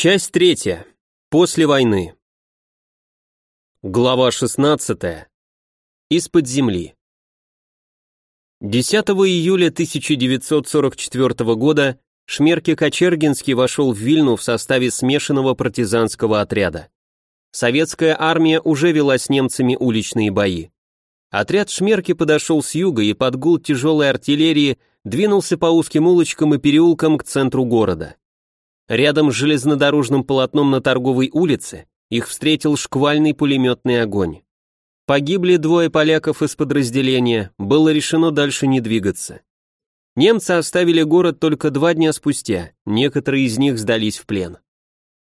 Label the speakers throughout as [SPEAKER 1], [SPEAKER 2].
[SPEAKER 1] Часть третья. После войны. Глава 16. Из-под земли. 10 июля 1944 года Шмерке Кочергинский вошел в Вильну в составе смешанного партизанского отряда. Советская армия уже вела с немцами уличные бои. Отряд Шмерки подошел с юга и под гул тяжелой артиллерии двинулся по узким улочкам и переулкам к центру города. Рядом с железнодорожным полотном на торговой улице их встретил шквальный пулеметный огонь. Погибли двое поляков из подразделения, было решено дальше не двигаться. Немцы оставили город только два дня спустя, некоторые из них сдались в плен.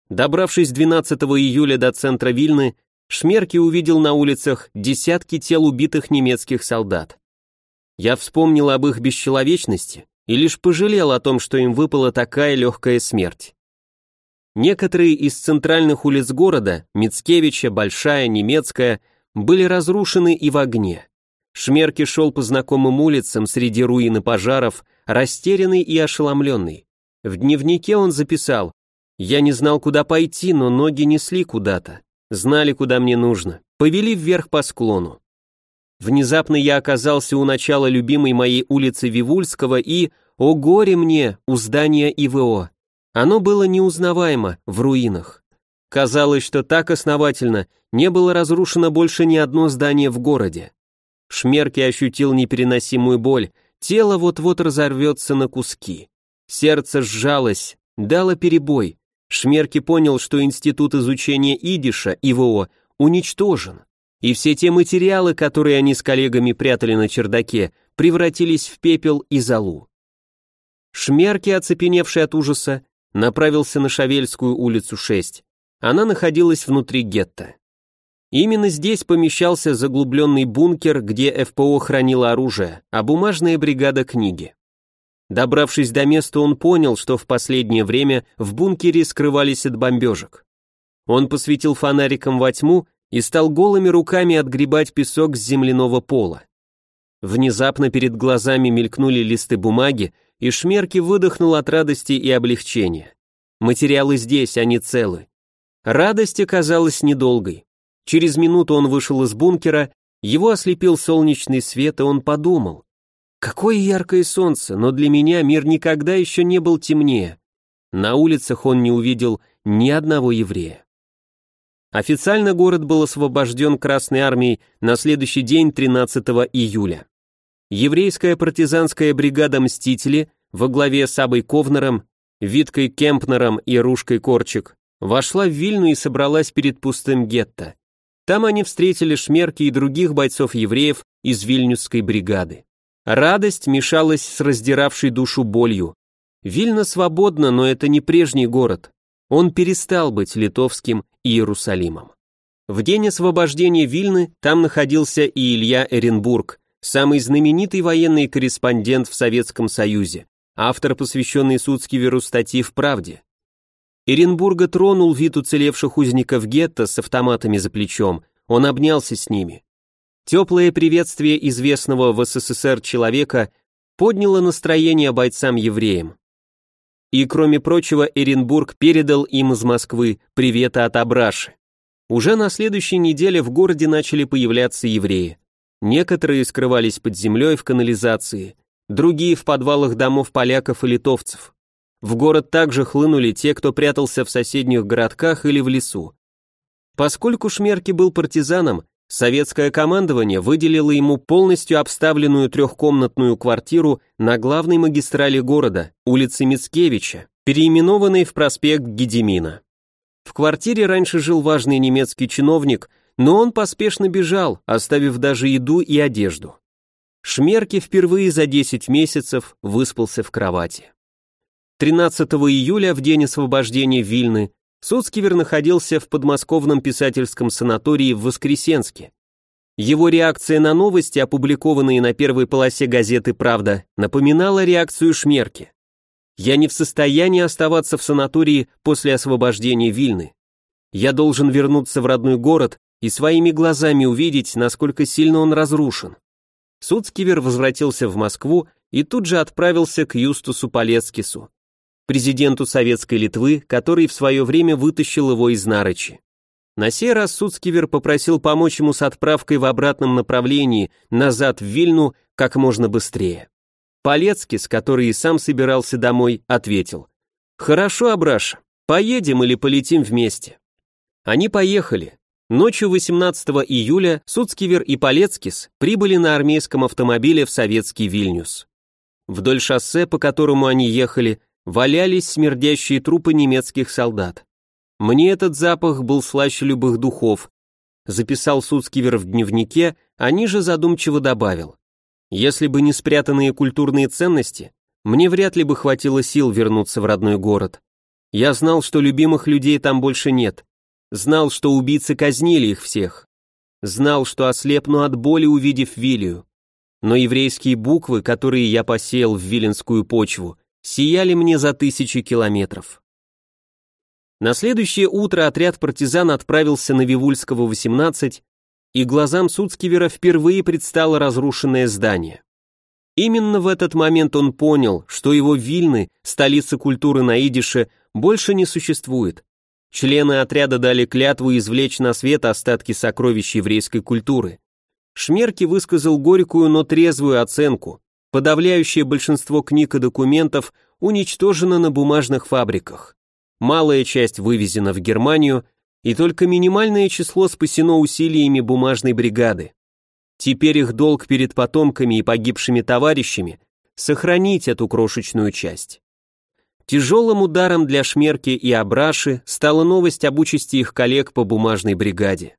[SPEAKER 1] Добравшись 12 июля до центра Вильны, Шмерки увидел на улицах десятки тел убитых немецких солдат. Я вспомнил об их бесчеловечности и лишь пожалел о том, что им выпала такая легкая смерть. Некоторые из центральных улиц города, Мицкевича, Большая, Немецкая, были разрушены и в огне. Шмерки шел по знакомым улицам среди руин и пожаров, растерянный и ошеломленный. В дневнике он записал «Я не знал, куда пойти, но ноги несли куда-то. Знали, куда мне нужно. Повели вверх по склону. Внезапно я оказался у начала любимой моей улицы Вивульского и, о горе мне, у здания ИВО. Оно было неузнаваемо, в руинах. Казалось, что так основательно не было разрушено больше ни одно здание в городе. Шмерки ощутил непереносимую боль, тело вот-вот разорвется на куски. Сердце сжалось, дало перебой. Шмерки понял, что Институт изучения идиша, ИВО, уничтожен и все те материалы, которые они с коллегами прятали на чердаке, превратились в пепел и золу. Шмерки, оцепеневший от ужаса, направился на Шавельскую улицу 6. Она находилась внутри гетто. Именно здесь помещался заглубленный бункер, где ФПО хранило оружие, а бумажная бригада книги. Добравшись до места, он понял, что в последнее время в бункере скрывались от бомбежек. Он посветил фонариком во тьму и стал голыми руками отгребать песок с земляного пола. Внезапно перед глазами мелькнули листы бумаги, и Шмерки выдохнул от радости и облегчения. Материалы здесь, они целы. Радость оказалась недолгой. Через минуту он вышел из бункера, его ослепил солнечный свет, и он подумал. Какое яркое солнце, но для меня мир никогда еще не был темнее. На улицах он не увидел ни одного еврея. Официально город был освобожден Красной армией на следующий день 13 июля. Еврейская партизанская бригада «Мстители» во главе с Абой Ковнером, Виткой Кемпнером и Рушкой Корчик вошла в Вильну и собралась перед пустым гетто. Там они встретили Шмерки и других бойцов-евреев из Вильнюсской бригады. Радость мешалась с раздиравшей душу болью. Вильна свободна, но это не прежний город. Он перестал быть литовским Иерусалимом. В день освобождения Вильны там находился и Илья Эренбург, самый знаменитый военный корреспондент в Советском Союзе, автор, посвященный Суцкиверу статьи в «Правде». Эренбурга тронул вид уцелевших узников гетто с автоматами за плечом, он обнялся с ними. Теплое приветствие известного в СССР человека подняло настроение бойцам-евреям. И, кроме прочего, Эренбург передал им из Москвы приветы от Абраши. Уже на следующей неделе в городе начали появляться евреи. Некоторые скрывались под землей в канализации, другие в подвалах домов поляков и литовцев. В город также хлынули те, кто прятался в соседних городках или в лесу. Поскольку Шмерки был партизаном, Советское командование выделило ему полностью обставленную трехкомнатную квартиру на главной магистрали города, улице Мицкевича, переименованной в проспект Гедемина. В квартире раньше жил важный немецкий чиновник, но он поспешно бежал, оставив даже еду и одежду. Шмерки впервые за 10 месяцев выспался в кровати. 13 июля, в день освобождения Вильны, Суцкивер находился в подмосковном писательском санатории в Воскресенске. Его реакция на новости, опубликованные на первой полосе газеты «Правда», напоминала реакцию Шмерки. «Я не в состоянии оставаться в санатории после освобождения Вильны. Я должен вернуться в родной город и своими глазами увидеть, насколько сильно он разрушен». Суцкивер возвратился в Москву и тут же отправился к Юстусу Полецкису. президенту Советской Литвы, который в свое время вытащил его из Нарочи. На сей раз Суцкивер попросил помочь ему с отправкой в обратном направлении назад в Вильну как можно быстрее. Полецкис, который и сам собирался домой, ответил. «Хорошо, Абраша, поедем или полетим вместе». Они поехали. Ночью 18 июля Суцкивер и Полецкис прибыли на армейском автомобиле в советский Вильнюс. Вдоль шоссе, по которому они ехали, валялись смердящие трупы немецких солдат. Мне этот запах был слаще любых духов, записал Суцкивер в дневнике, а ниже задумчиво добавил. Если бы не спрятанные культурные ценности, мне вряд ли бы хватило сил вернуться в родной город. Я знал, что любимых людей там больше нет. Знал, что убийцы казнили их всех. Знал, что ослепну от боли, увидев Вилию. Но еврейские буквы, которые я посеял в виленскую почву, сияли мне за тысячи километров. На следующее утро отряд партизан отправился на Вивульского 18, и глазам Суцкивера впервые предстало разрушенное здание. Именно в этот момент он понял, что его Вильны, столица культуры на идише, больше не существует. Члены отряда дали клятву извлечь на свет остатки сокровищ еврейской культуры. Шмерки высказал горькую, но трезвую оценку. Подавляющее большинство книг и документов уничтожено на бумажных фабриках малая часть вывезена в Германию, и только минимальное число спасено усилиями бумажной бригады. Теперь их долг перед потомками и погибшими товарищами – сохранить эту крошечную часть. Тяжелым ударом для Шмерки и Абраши стала новость об участи их коллег по бумажной бригаде.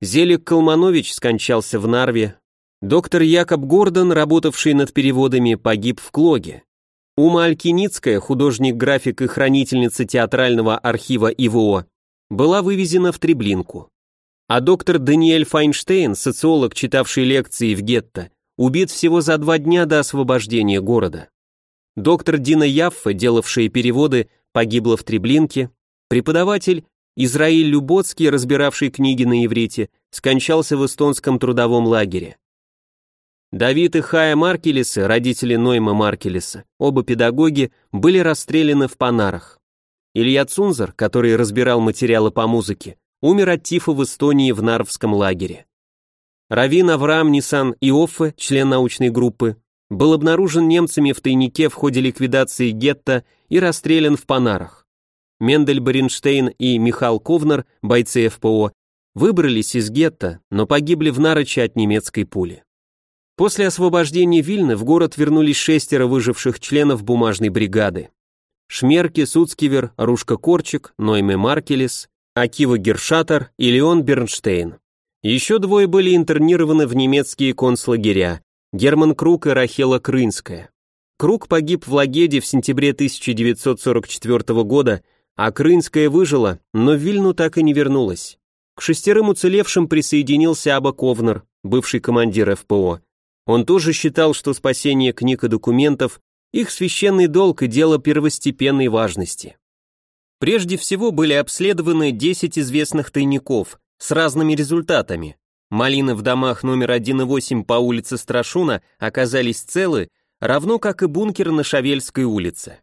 [SPEAKER 1] Зелик Калманович скончался в Нарве, доктор Якоб Гордон, работавший над переводами, погиб в Клоге. Ума Алькиницкая, художник-график и хранительница театрального архива ИВО, была вывезена в Треблинку. А доктор Даниэль Файнштейн, социолог, читавший лекции в гетто, убит всего за два дня до освобождения города. Доктор Дина Яффа, делавшая переводы, погибла в Треблинке. Преподаватель Израиль Люботский, разбиравший книги на иврите, скончался в эстонском трудовом лагере. Давид и Хая Маркелисы, родители Нойма Маркелиса, оба педагоги, были расстреляны в Панарах. Илья Цунзер, который разбирал материалы по музыке, умер от тифа в Эстонии в Нарвском лагере. Равин Авраам Нисан Иоффе, член научной группы, был обнаружен немцами в тайнике в ходе ликвидации гетто и расстрелян в Панарах. Мендель Баренштейн и Михал Ковнер, бойцы ФПО, выбрались из гетто, но погибли в Нароче от немецкой пули. После освобождения Вильны в город вернулись шестеро выживших членов бумажной бригады. Шмерки, Суцкивер, Рушка Корчик, Нойме Маркелес, Акива Гершатер и Леон Бернштейн. Еще двое были интернированы в немецкие концлагеря, Герман Круг и Рахела Крынская. Круг погиб в Лагеде в сентябре 1944 года, а Крынская выжила, но в Вильну так и не вернулась. К шестерым уцелевшим присоединился Аба Ковнер, бывший командир ФПО. Он тоже считал, что спасение книг и документов – их священный долг и дело первостепенной важности. Прежде всего были обследованы 10 известных тайников с разными результатами. Малины в домах номер 1 и 8 по улице Страшуна оказались целы, равно как и бункер на Шавельской улице.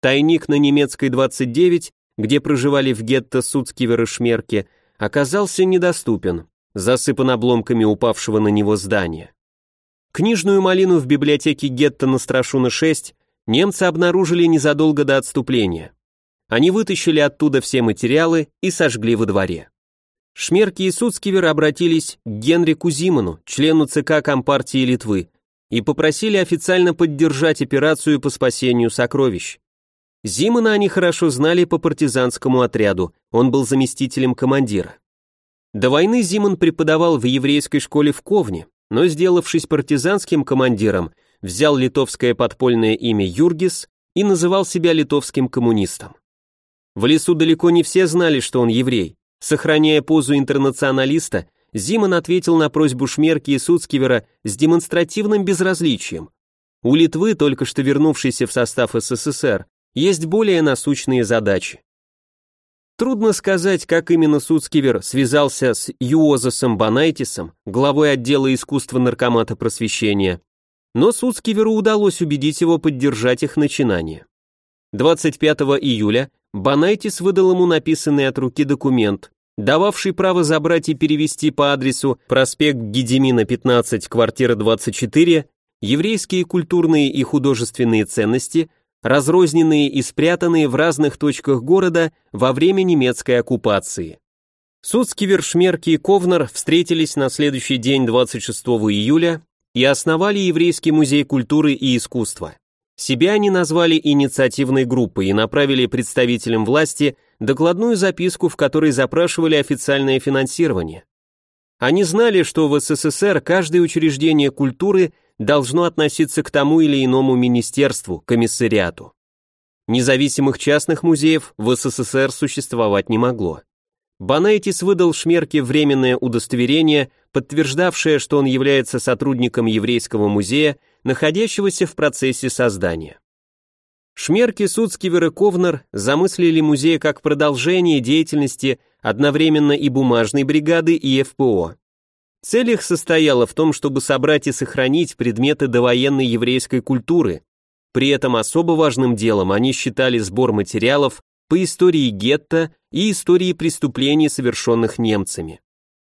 [SPEAKER 1] Тайник на немецкой 29, где проживали в гетто Суцкивер и оказался недоступен, засыпан обломками упавшего на него здания. Книжную малину в библиотеке гетто на Страшуна-6 немцы обнаружили незадолго до отступления. Они вытащили оттуда все материалы и сожгли во дворе. Шмерки и Суцкивер обратились к Генрику Зиману, члену ЦК Компартии Литвы, и попросили официально поддержать операцию по спасению сокровищ. Зимана они хорошо знали по партизанскому отряду, он был заместителем командира. До войны Зиман преподавал в еврейской школе в Ковне, но, сделавшись партизанским командиром, взял литовское подпольное имя Юргис и называл себя литовским коммунистом. В лесу далеко не все знали, что он еврей. Сохраняя позу интернационалиста, Зиман ответил на просьбу Шмерки и Суцкивера с демонстративным безразличием. У Литвы, только что вернувшейся в состав СССР, есть более насущные задачи. Трудно сказать, как именно Суцкивер связался с Юозасом Банайтисом, главой отдела искусства наркомата просвещения, но Суцкиверу удалось убедить его поддержать их начинание. 25 июля Банайтис выдал ему написанный от руки документ, дававший право забрать и перевести по адресу проспект Гедемина 15, квартира 24, еврейские культурные и художественные ценности, разрозненные и спрятанные в разных точках города во время немецкой оккупации. Суцкивер, Шмерки и Ковнер встретились на следующий день 26 июля и основали Еврейский музей культуры и искусства. Себя они назвали инициативной группой и направили представителям власти докладную записку, в которой запрашивали официальное финансирование. Они знали, что в СССР каждое учреждение культуры должно относиться к тому или иному министерству, комиссариату. Независимых частных музеев в СССР существовать не могло. Банайтис выдал Шмерке временное удостоверение, подтверждавшее, что он является сотрудником еврейского музея, находящегося в процессе создания. Шмерки, Суцкивер и Ковнер замыслили музей как продолжение деятельности одновременно и бумажной бригады, и ФПО. Цель их состояла в том, чтобы собрать и сохранить предметы довоенной еврейской культуры. При этом особо важным делом они считали сбор материалов по истории гетто и истории преступлений, совершенных немцами.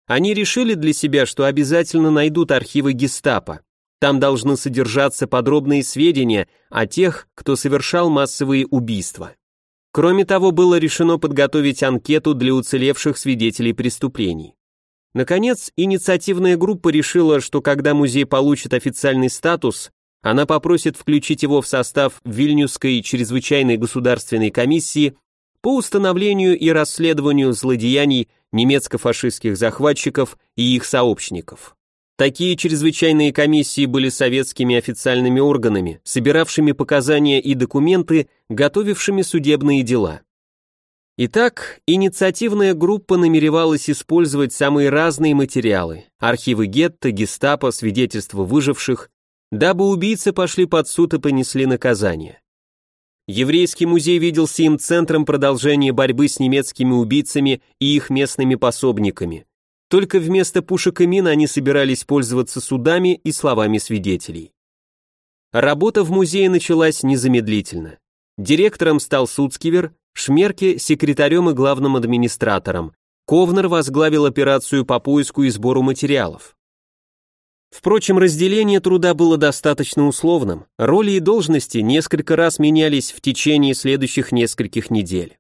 [SPEAKER 1] Они решили для себя, что обязательно найдут архивы гестапо. Там должны содержаться подробные сведения о тех, кто совершал массовые убийства. Кроме того, было решено подготовить анкету для уцелевших свидетелей преступлений. Наконец, инициативная группа решила, что когда музей получит официальный статус, она попросит включить его в состав Вильнюсской чрезвычайной государственной комиссии по установлению и расследованию злодеяний немецко-фашистских захватчиков и их сообщников. Такие чрезвычайные комиссии были советскими официальными органами, собиравшими показания и документы, готовившими судебные дела. Итак, инициативная группа намеревалась использовать самые разные материалы – архивы гетто, гестапо, свидетельства выживших, дабы убийцы пошли под суд и понесли наказание. Еврейский музей виделся им центром продолжения борьбы с немецкими убийцами и их местными пособниками. Только вместо пушек и мин они собирались пользоваться судами и словами свидетелей. Работа в музее началась незамедлительно. Директором стал Суцкивер, Шмерке – секретарем и главным администратором. Ковнер возглавил операцию по поиску и сбору материалов. Впрочем, разделение труда было достаточно условным, роли и должности несколько раз менялись в течение следующих нескольких недель.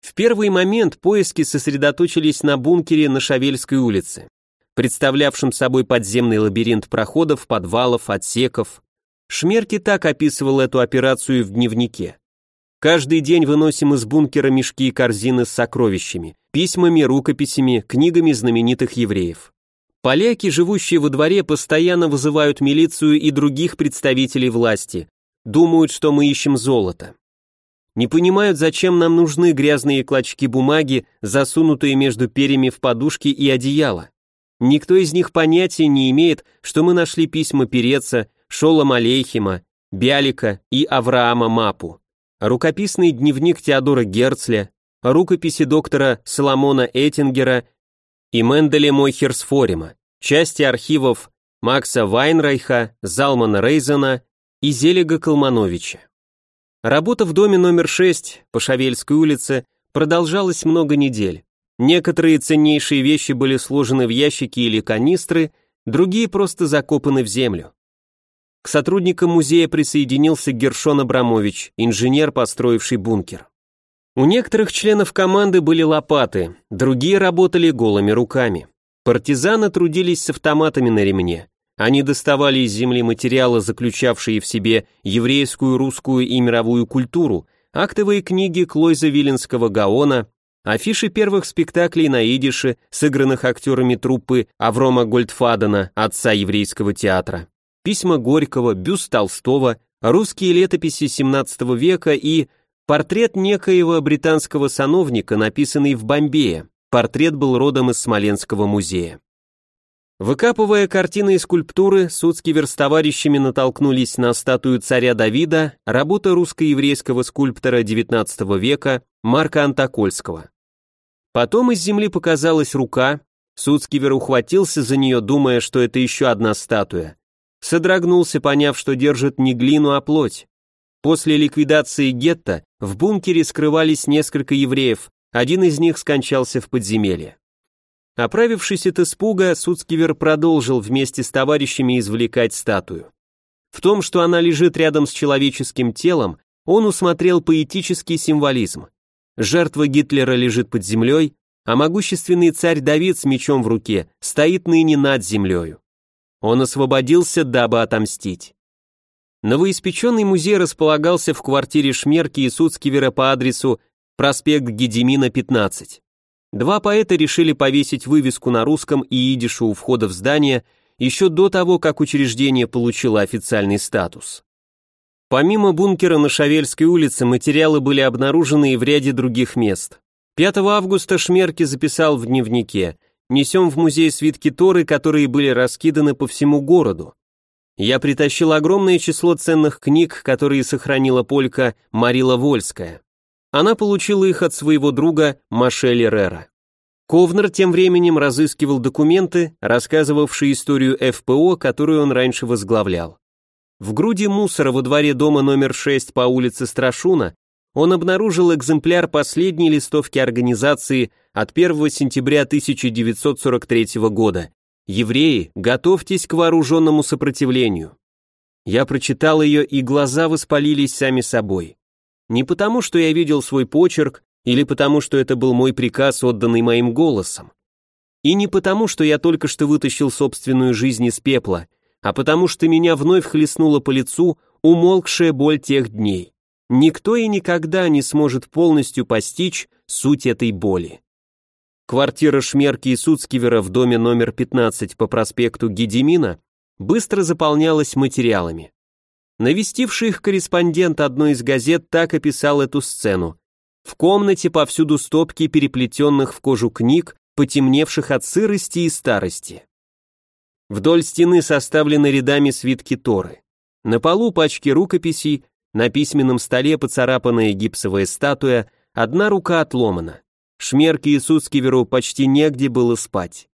[SPEAKER 1] В первый момент поиски сосредоточились на бункере на Шавельской улице, представлявшем собой подземный лабиринт проходов, подвалов, отсеков. Шмерки так описывал эту операцию в дневнике. Каждый день выносим из бункера мешки и корзины с сокровищами, письмами, рукописями, книгами знаменитых евреев. Поляки, живущие во дворе, постоянно вызывают милицию и других представителей власти, думают, что мы ищем золото не понимают, зачем нам нужны грязные клочки бумаги, засунутые между перьями в подушки и одеяло. Никто из них понятия не имеет, что мы нашли письма Переца, Шола Алейхима, Бялика и Авраама Мапу, рукописный дневник Теодора Герцля, рукописи доктора Соломона Эттингера и Менделе Мойхерсфорима, части архивов Макса Вайнрайха, Залмана Рейзена и Зелега Калмановича. Работа в доме номер 6 по Шавельской улице продолжалась много недель. Некоторые ценнейшие вещи были сложены в ящики или канистры, другие просто закопаны в землю. К сотрудникам музея присоединился Гершон Абрамович, инженер, построивший бункер. У некоторых членов команды были лопаты, другие работали голыми руками. Партизаны трудились с автоматами на ремне. Они доставали из земли материалы, заключавшие в себе еврейскую, русскую и мировую культуру, актовые книги Клойза Виленского Гаона, афиши первых спектаклей на идише, сыгранных актерами труппы Аврома Гольдфадена, отца еврейского театра, письма Горького, бюст Толстого, русские летописи XVII века и портрет некоего британского сановника, написанный в Бомбее. Портрет был родом из Смоленского музея. Выкапывая картины и скульптуры, Суцкивер с товарищами натолкнулись на статую царя Давида, работа русско-еврейского скульптора XIX века Марка Антокольского. Потом из земли показалась рука, Суцкивер ухватился за нее, думая, что это еще одна статуя. Содрогнулся, поняв, что держит не глину, а плоть. После ликвидации гетто в бункере скрывались несколько евреев, один из них скончался в подземелье. Оправившись от испуга, Суцкивер продолжил вместе с товарищами извлекать статую. В том, что она лежит рядом с человеческим телом, он усмотрел поэтический символизм. Жертва Гитлера лежит под землей, а могущественный царь Давид с мечом в руке стоит ныне над землею. Он освободился, дабы отомстить. Новоиспеченный музей располагался в квартире Шмерки и Суцкивера по адресу проспект Гедемина, 15. Два поэта решили повесить вывеску на русском и идише у входа в здание еще до того, как учреждение получило официальный статус. Помимо бункера на Шавельской улице, материалы были обнаружены и в ряде других мест. 5 августа Шмерки записал в дневнике «Несем в музей свитки Торы, которые были раскиданы по всему городу. Я притащил огромное число ценных книг, которые сохранила полька Марила Вольская. Она получила их от своего друга Машель Рера. Ковнер тем временем разыскивал документы, рассказывавшие историю ФПО, которую он раньше возглавлял. В груди мусора во дворе дома номер 6 по улице Страшуна он обнаружил экземпляр последней листовки организации от 1 сентября 1943 года. «Евреи, готовьтесь к вооруженному сопротивлению». Я прочитал ее, и глаза воспалились сами собой. Не потому, что я видел свой почерк, или потому, что это был мой приказ, отданный моим голосом. И не потому, что я только что вытащил собственную жизнь из пепла, а потому что меня вновь хлестнула по лицу умолкшая боль тех дней. Никто и никогда не сможет полностью постичь суть этой боли. Квартира Шмерки и Суцкивера в доме номер 15 по проспекту Гедемина быстро заполнялась материалами. Навестивший их корреспондент одной из газет так описал эту сцену. В комнате повсюду стопки переплетенных в кожу книг, потемневших от сырости и старости. Вдоль стены составлены рядами свитки Торы. На полу пачки рукописей, на письменном столе поцарапанная гипсовая статуя, одна рука отломана. Шмерке и Суцкиверу почти негде было спать.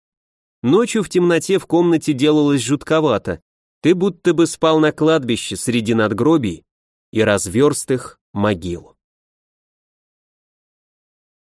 [SPEAKER 1] Ночью в темноте в комнате делалось жутковато, ты будто бы спал на кладбище среди надгробий и разверстых могил.